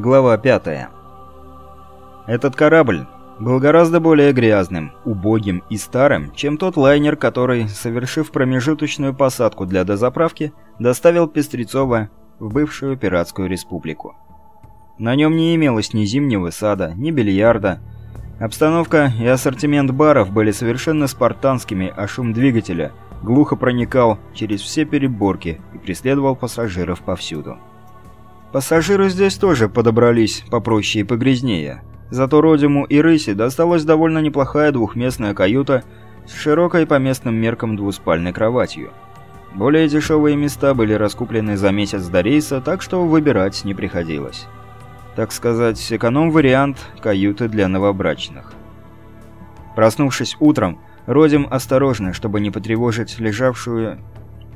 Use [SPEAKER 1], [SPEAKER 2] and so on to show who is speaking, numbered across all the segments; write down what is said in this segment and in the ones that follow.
[SPEAKER 1] Глава 5. Этот корабль был гораздо более грязным, убогим и старым, чем тот лайнер, который, совершив промежуточную посадку для дозаправки, доставил Пестрецова в бывшую пиратскую республику. На нем не имелось ни зимнего сада, ни бильярда. Обстановка и ассортимент баров были совершенно спартанскими, а шум двигателя глухо проникал через все переборки и преследовал пассажиров повсюду. Пассажиры здесь тоже подобрались попроще и погрязнее. Зато Родиму и Рысе досталась довольно неплохая двухместная каюта с широкой по местным меркам двуспальной кроватью. Более дешевые места были раскуплены за месяц до рейса, так что выбирать не приходилось. Так сказать, эконом-вариант каюты для новобрачных. Проснувшись утром, Родим осторожно, чтобы не потревожить лежавшую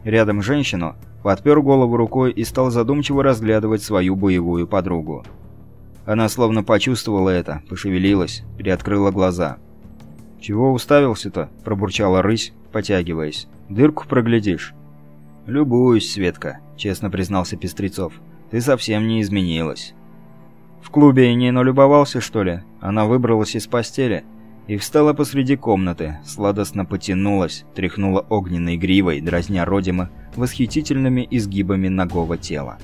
[SPEAKER 1] рядом женщину, подпер голову рукой и стал задумчиво разглядывать свою боевую подругу. Она словно почувствовала это, пошевелилась, приоткрыла глаза. «Чего уставился-то?» – пробурчала рысь, потягиваясь. «Дырку проглядишь?» «Любуюсь, Светка», – честно признался Пестрецов. «Ты совсем не изменилась». «В клубе не налюбовался, что ли?» Она выбралась из постели и встала посреди комнаты, сладостно потянулась, тряхнула огненной гривой, дразня Родима восхитительными изгибами ногого тела.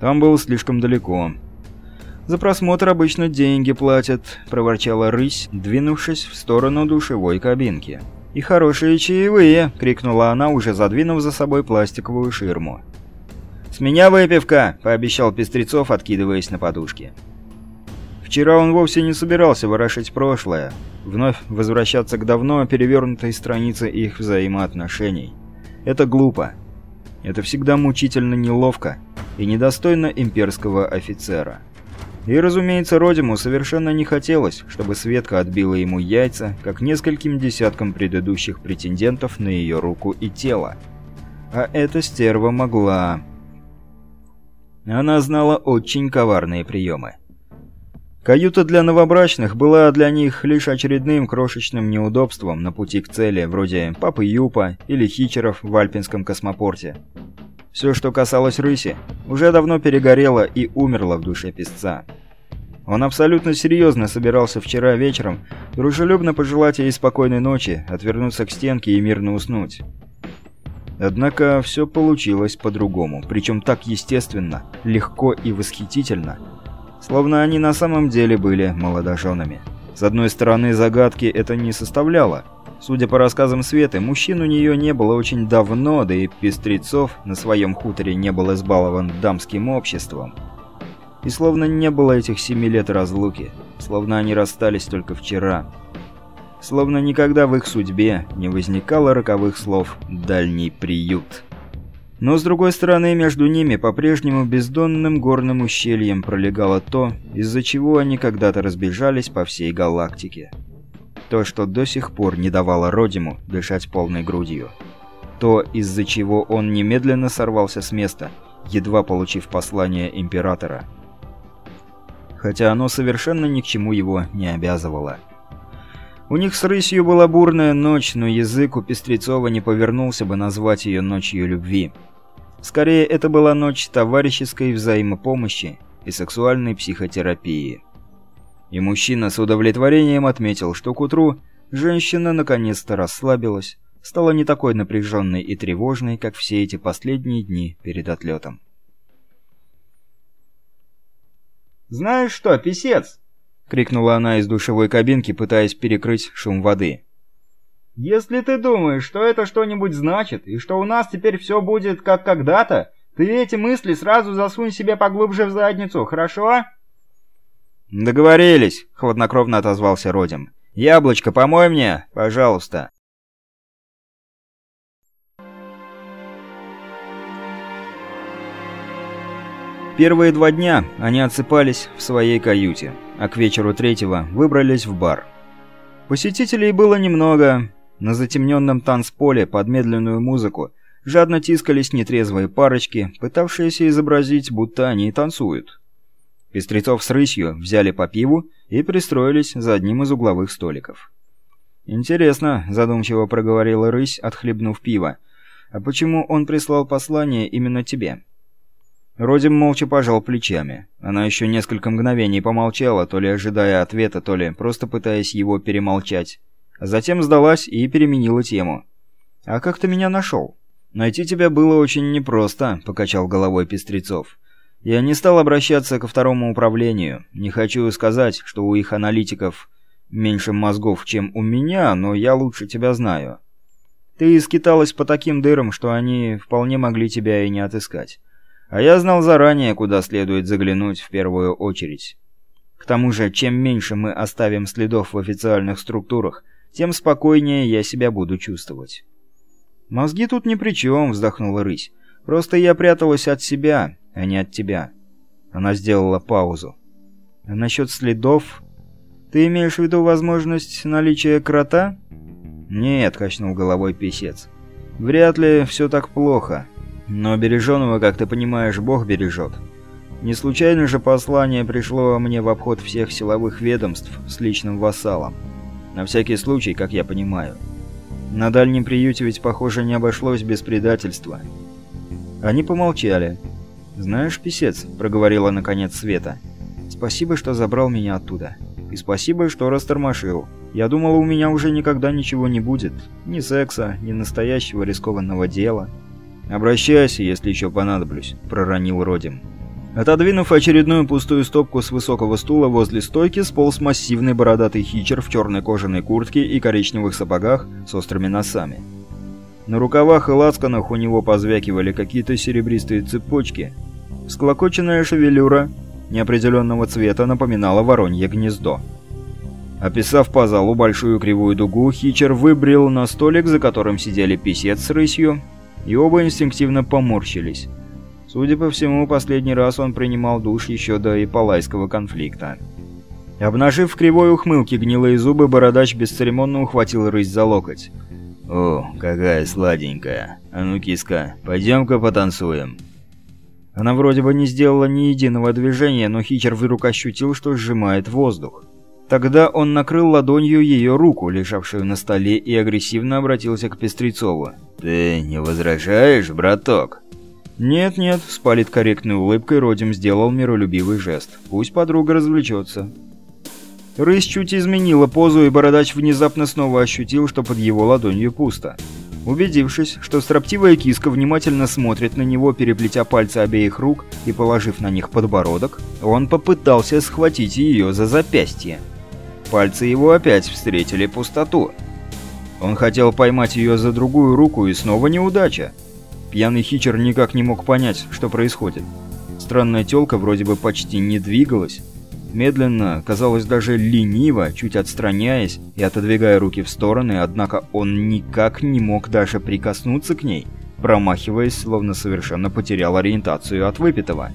[SPEAKER 1] Там было слишком далеко. «За просмотр обычно деньги платят», — проворчала рысь, двинувшись в сторону душевой кабинки. «И хорошие чаевые!» — крикнула она, уже задвинув за собой пластиковую ширму. «С меня выпивка!» — пообещал Пестрецов, откидываясь на подушке. Вчера он вовсе не собирался ворошить прошлое, вновь возвращаться к давно перевернутой странице их взаимоотношений. Это глупо. Это всегда мучительно неловко и недостойно имперского офицера. И, разумеется, Родиму совершенно не хотелось, чтобы Светка отбила ему яйца, как нескольким десяткам предыдущих претендентов на ее руку и тело. А эта стерва могла... Она знала очень коварные приемы. Каюта для новобрачных была для них лишь очередным крошечным неудобством на пути к цели, вроде Папы Юпа или Хичеров в Альпинском космопорте. Все, что касалось рыси, уже давно перегорело и умерло в душе песца. Он абсолютно серьезно собирался вчера вечером дружелюбно пожелать ей спокойной ночи, отвернуться к стенке и мирно уснуть. Однако все получилось по-другому, причем так естественно, легко и восхитительно – Словно они на самом деле были молодоженами. С одной стороны, загадки это не составляло. Судя по рассказам Светы, мужчин у нее не было очень давно, да и Пестрецов на своем хуторе не был избалован дамским обществом. И словно не было этих семи лет разлуки, словно они расстались только вчера. Словно никогда в их судьбе не возникало роковых слов «дальний приют». Но с другой стороны, между ними по-прежнему бездонным горным ущельем пролегало то, из-за чего они когда-то разбежались по всей галактике. То, что до сих пор не давало Родиму дышать полной грудью. То, из-за чего он немедленно сорвался с места, едва получив послание Императора. Хотя оно совершенно ни к чему его не обязывало. У них с рысью была бурная ночь, но язык у Пестрецова не повернулся бы назвать ее ночью любви. Скорее, это была ночь товарищеской взаимопомощи и сексуальной психотерапии. И мужчина с удовлетворением отметил, что к утру женщина наконец-то расслабилась, стала не такой напряженной и тревожной, как все эти последние дни перед отлетом. «Знаешь что, писец?» — крикнула она из душевой кабинки, пытаясь перекрыть шум воды. «Если ты думаешь, что это что-нибудь значит, и что у нас теперь все будет как когда-то, ты эти мысли сразу засунь себе поглубже в задницу, хорошо?» «Договорились», — хладнокровно отозвался Родим. «Яблочко, помой мне, пожалуйста». Первые два дня они отсыпались в своей каюте, а к вечеру третьего выбрались в бар. Посетителей было немного, на затемненном танцполе под медленную музыку жадно тискались нетрезвые парочки, пытавшиеся изобразить, будто они танцуют. Пестрецов с рысью взяли по пиву и пристроились за одним из угловых столиков. «Интересно», — задумчиво проговорила рысь, отхлебнув пиво. «А почему он прислал послание именно тебе?» Родим молча пожал плечами. Она еще несколько мгновений помолчала, то ли ожидая ответа, то ли просто пытаясь его перемолчать. А затем сдалась и переменила тему. «А как ты меня нашел?» «Найти тебя было очень непросто», — покачал головой Пестрецов. «Я не стал обращаться ко второму управлению. Не хочу сказать, что у их аналитиков меньше мозгов, чем у меня, но я лучше тебя знаю. Ты скиталась по таким дырам, что они вполне могли тебя и не отыскать. А я знал заранее, куда следует заглянуть в первую очередь. К тому же, чем меньше мы оставим следов в официальных структурах, тем спокойнее я себя буду чувствовать. «Мозги тут ни при чем», — вздохнула рысь. «Просто я пряталась от себя, а не от тебя». Она сделала паузу. «А насчет следов...» «Ты имеешь в виду возможность наличия крота?» «Нет», — качнул головой писец. «Вряд ли все так плохо. Но береженого, как ты понимаешь, Бог бережет. Не случайно же послание пришло мне в обход всех силовых ведомств с личным вассалом. На всякий случай, как я понимаю». На дальнем приюте ведь, похоже, не обошлось без предательства. Они помолчали. «Знаешь, писец», — проговорила наконец Света, — «спасибо, что забрал меня оттуда. И спасибо, что растормошил. Я думала, у меня уже никогда ничего не будет. Ни секса, ни настоящего рискованного дела». «Обращайся, если еще понадоблюсь», — проронил Родим. Отодвинув очередную пустую стопку с высокого стула возле стойки, сполз массивный бородатый хичер в черной кожаной куртке и коричневых сапогах с острыми носами. На рукавах и лацканах у него позвякивали какие-то серебристые цепочки. Склокоченная шевелюра неопределенного цвета напоминала воронье гнездо. Описав по залу большую кривую дугу, Хичер выбрил на столик, за которым сидели писец с рысью, и оба инстинктивно поморщились. Судя по всему, последний раз он принимал душ еще до Ипалайского конфликта. Обнажив кривой ухмылки гнилые зубы, бородач бесцеремонно ухватил рысь за локоть. «О, какая сладенькая! А ну, киска, пойдем-ка потанцуем!» Она вроде бы не сделала ни единого движения, но Хичер вдруг ощутил, что сжимает воздух. Тогда он накрыл ладонью ее руку, лежавшую на столе, и агрессивно обратился к Пестрецову. «Ты не возражаешь, браток?» «Нет-нет», — с политкорректной улыбкой Родим сделал миролюбивый жест. «Пусть подруга развлечется». Рысь чуть изменила позу, и Бородач внезапно снова ощутил, что под его ладонью пусто. Убедившись, что строптивая киска внимательно смотрит на него, переплетя пальцы обеих рук и положив на них подбородок, он попытался схватить ее за запястье. Пальцы его опять встретили пустоту. Он хотел поймать ее за другую руку, и снова неудача. Пьяный хичер никак не мог понять, что происходит. Странная тёлка вроде бы почти не двигалась. Медленно, казалось даже лениво, чуть отстраняясь и отодвигая руки в стороны, однако он никак не мог даже прикоснуться к ней, промахиваясь, словно совершенно потерял ориентацию от выпитого.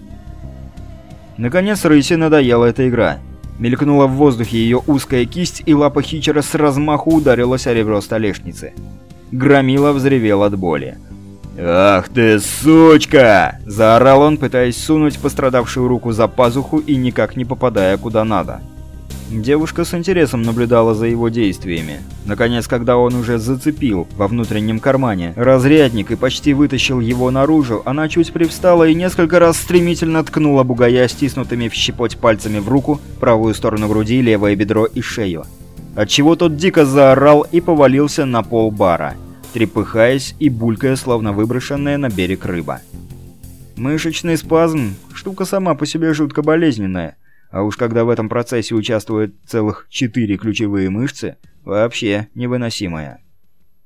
[SPEAKER 1] Наконец Рысе надоела эта игра. Мелькнула в воздухе ее узкая кисть, и лапа Хичера с размаху ударилась о ребро столешницы. Громила взревел от боли. «Ах ты, сучка!» – заорал он, пытаясь сунуть пострадавшую руку за пазуху и никак не попадая куда надо. Девушка с интересом наблюдала за его действиями. Наконец, когда он уже зацепил во внутреннем кармане разрядник и почти вытащил его наружу, она чуть привстала и несколько раз стремительно ткнула бугая стиснутыми в щепоть пальцами в руку, правую сторону груди, левое бедро и шею. Отчего тот дико заорал и повалился на пол бара трепыхаясь и булькая, словно выброшенная на берег рыба. Мышечный спазм – штука сама по себе жутко болезненная, а уж когда в этом процессе участвуют целых четыре ключевые мышцы, вообще невыносимая.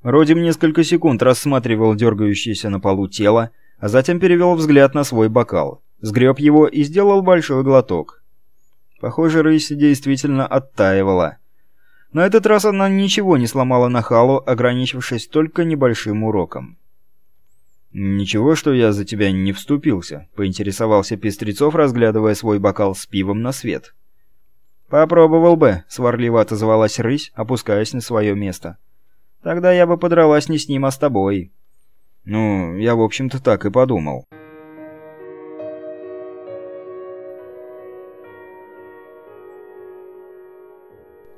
[SPEAKER 1] Родим несколько секунд рассматривал дергающееся на полу тело, а затем перевел взгляд на свой бокал, сгреб его и сделал большой глоток. Похоже, рысь действительно оттаивала – на этот раз она ничего не сломала на Халу, ограничившись только небольшим уроком. «Ничего, что я за тебя не вступился», — поинтересовался Пестрецов, разглядывая свой бокал с пивом на свет. «Попробовал бы», — сварливо отозвалась рысь, опускаясь на свое место. «Тогда я бы подралась не с ним, а с тобой». «Ну, я, в общем-то, так и подумал».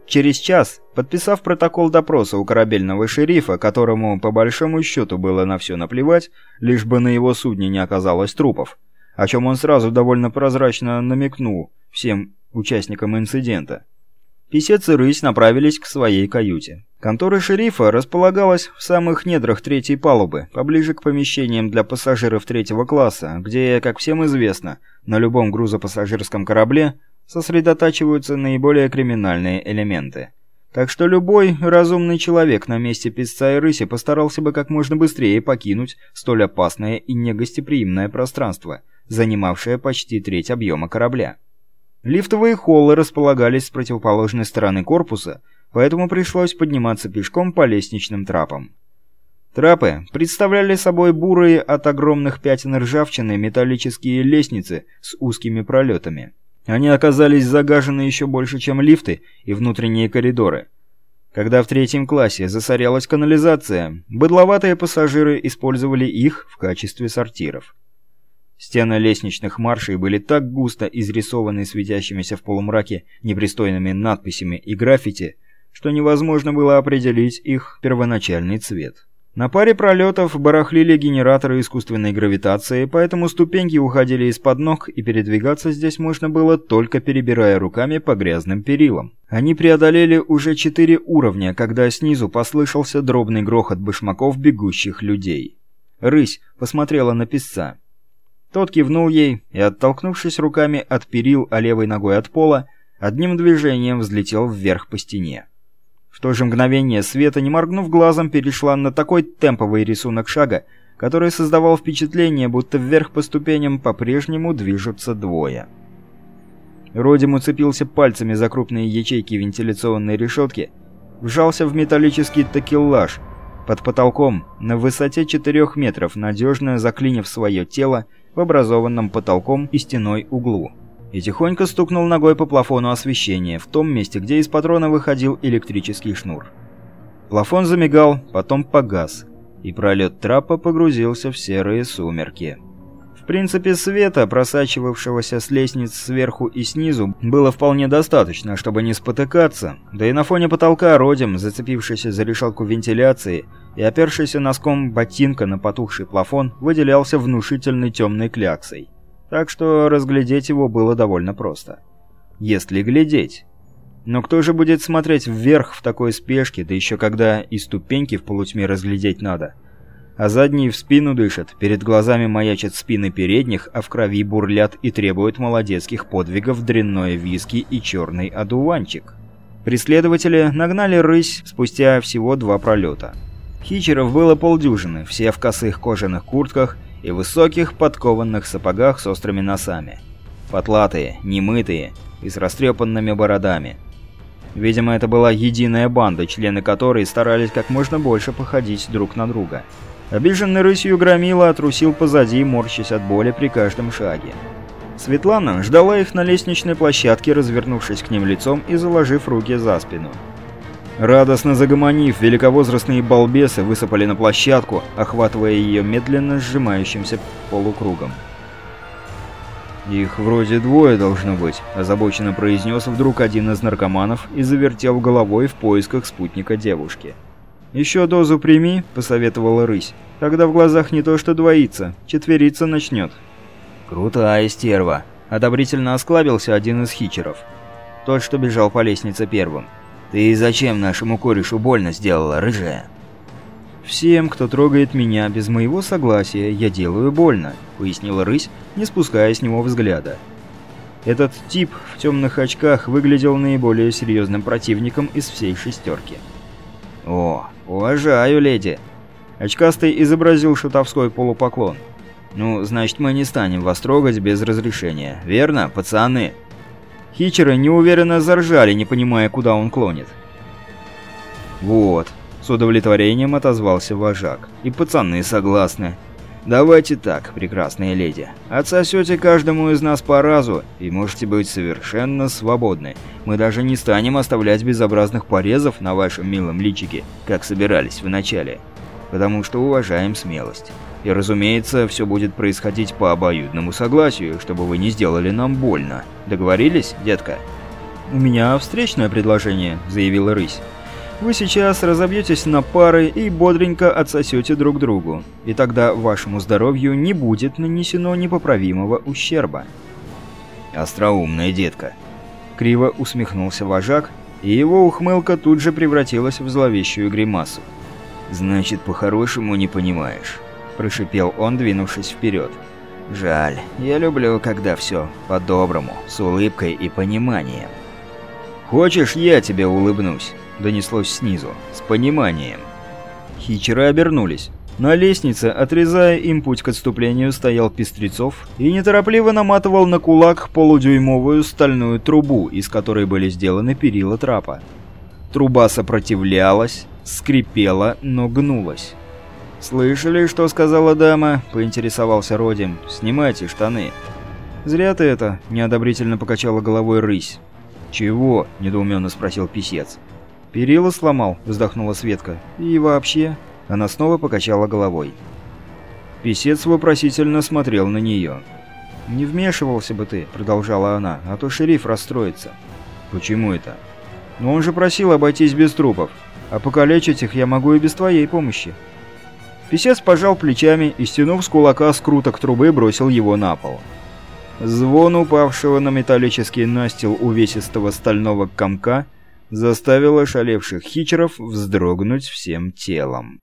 [SPEAKER 1] Через час, подписав протокол допроса у корабельного шерифа, которому по большому счету было на все наплевать, лишь бы на его судне не оказалось трупов, о чем он сразу довольно прозрачно намекнул всем участникам инцидента. Писец и рысь направились к своей каюте. Контора шерифа располагалась в самых недрах третьей палубы, поближе к помещениям для пассажиров третьего класса, где, как всем известно, на любом грузопассажирском корабле сосредотачиваются наиболее криминальные элементы. Так что любой разумный человек на месте песца и рыси постарался бы как можно быстрее покинуть столь опасное и негостеприимное пространство, занимавшее почти треть объема корабля. Лифтовые холлы располагались с противоположной стороны корпуса, поэтому пришлось подниматься пешком по лестничным трапам. Трапы представляли собой бурые от огромных пятен ржавчины металлические лестницы с узкими пролетами. Они оказались загажены еще больше, чем лифты и внутренние коридоры. Когда в третьем классе засорялась канализация, быдловатые пассажиры использовали их в качестве сортиров. Стены лестничных маршей были так густо изрисованы светящимися в полумраке непристойными надписями и граффити, что невозможно было определить их первоначальный цвет. На паре пролетов барахлили генераторы искусственной гравитации, поэтому ступеньки уходили из-под ног, и передвигаться здесь можно было только перебирая руками по грязным перилам. Они преодолели уже четыре уровня, когда снизу послышался дробный грохот башмаков бегущих людей. Рысь посмотрела на песца. Тот кивнул ей и, оттолкнувшись руками от перил, а левой ногой от пола, одним движением взлетел вверх по стене. В то же мгновение Света, не моргнув глазом, перешла на такой темповый рисунок шага, который создавал впечатление, будто вверх по ступеням по-прежнему движутся двое. Родим уцепился пальцами за крупные ячейки вентиляционной решетки, вжался в металлический такеллаж под потолком на высоте 4 метров, надежно заклинив свое тело в образованном потолком и стеной углу. И тихонько стукнул ногой по плафону освещения, в том месте, где из патрона выходил электрический шнур. Плафон замигал, потом погас, и пролет трапа погрузился в серые сумерки. В принципе, света, просачивавшегося с лестниц сверху и снизу, было вполне достаточно, чтобы не спотыкаться, да и на фоне потолка Родим, зацепившийся за решетку вентиляции и опершийся носком ботинка на потухший плафон, выделялся внушительной темной кляксой. Так что разглядеть его было довольно просто. Если глядеть. Но кто же будет смотреть вверх в такой спешке, да еще когда и ступеньки в полутьме разглядеть надо? а задние в спину дышат, перед глазами маячат спины передних, а в крови бурлят и требуют молодецких подвигов дрянное виски и черный одуванчик. Преследователи нагнали рысь спустя всего два пролета. Хичеров было полдюжины, все в косых кожаных куртках и высоких подкованных сапогах с острыми носами. Потлатые, немытые и с растрепанными бородами. Видимо, это была единая банда, члены которой старались как можно больше походить друг на друга. Обиженный рысью громила отрусил позади, морщась от боли при каждом шаге. Светлана ждала их на лестничной площадке, развернувшись к ним лицом и заложив руки за спину. Радостно загомонив, великовозрастные балбесы высыпали на площадку, охватывая ее медленно сжимающимся полукругом. «Их вроде двое должно быть», – озабоченно произнес вдруг один из наркоманов и завертел головой в поисках спутника девушки. «Еще дозу прими», — посоветовала рысь. «Тогда в глазах не то что двоится, четвериться начнет». «Крутая стерва», — одобрительно осклабился один из хичеров. Тот, что бежал по лестнице первым. «Ты зачем нашему корешу больно сделала, рыжая?» «Всем, кто трогает меня без моего согласия, я делаю больно», — пояснила рысь, не спуская с него взгляда. Этот тип в темных очках выглядел наиболее серьезным противником из всей шестерки. «О, уважаю, леди!» Очкастый изобразил шутовской полупоклон. «Ну, значит, мы не станем вас трогать без разрешения, верно, пацаны?» Хичеры неуверенно заржали, не понимая, куда он клонит. «Вот», — с удовлетворением отозвался вожак. «И пацаны согласны. Давайте так, прекрасные леди. Отсосете каждому из нас по разу, и можете быть совершенно свободны. Мы даже не станем оставлять безобразных порезов на вашем милом личике, как собирались вначале. Потому что уважаем смелость. И разумеется, все будет происходить по обоюдному согласию, чтобы вы не сделали нам больно. Договорились, детка? «У меня встречное предложение», — заявила рысь. Вы сейчас разобьетесь на пары и бодренько отсосете друг другу, и тогда вашему здоровью не будет нанесено непоправимого ущерба.
[SPEAKER 2] Остроумная детка.
[SPEAKER 1] Криво усмехнулся вожак, и его ухмылка тут же превратилась в зловещую гримасу.
[SPEAKER 2] «Значит, по-хорошему не понимаешь», – прошипел он, двинувшись вперед. «Жаль, я люблю, когда все по-доброму, с улыбкой и пониманием».
[SPEAKER 1] «Хочешь, я тебе улыбнусь?» – донеслось снизу, с пониманием. Хичеры обернулись. На лестнице, отрезая им путь к отступлению, стоял Пестрецов и неторопливо наматывал на кулак полудюймовую стальную трубу, из которой были сделаны перила трапа. Труба сопротивлялась, скрипела, но гнулась. «Слышали, что сказала дама?» – поинтересовался Родим. «Снимайте штаны». «Зря ты это», – неодобрительно покачала головой рысь. «Чего?» – недоуменно спросил писец. «Перила сломал», – вздохнула Светка. «И вообще...» – она снова покачала головой. Писец вопросительно смотрел на нее. «Не вмешивался бы ты», – продолжала она, – «а то шериф расстроится». «Почему это?» «Но он же просил обойтись без трупов, а покалечить их я могу и без твоей помощи». Писец пожал плечами и, стянув с кулака скруток трубы, бросил его на пол. Звон упавшего на металлический настил увесистого стального комка заставил ошалевших хичеров вздрогнуть всем телом.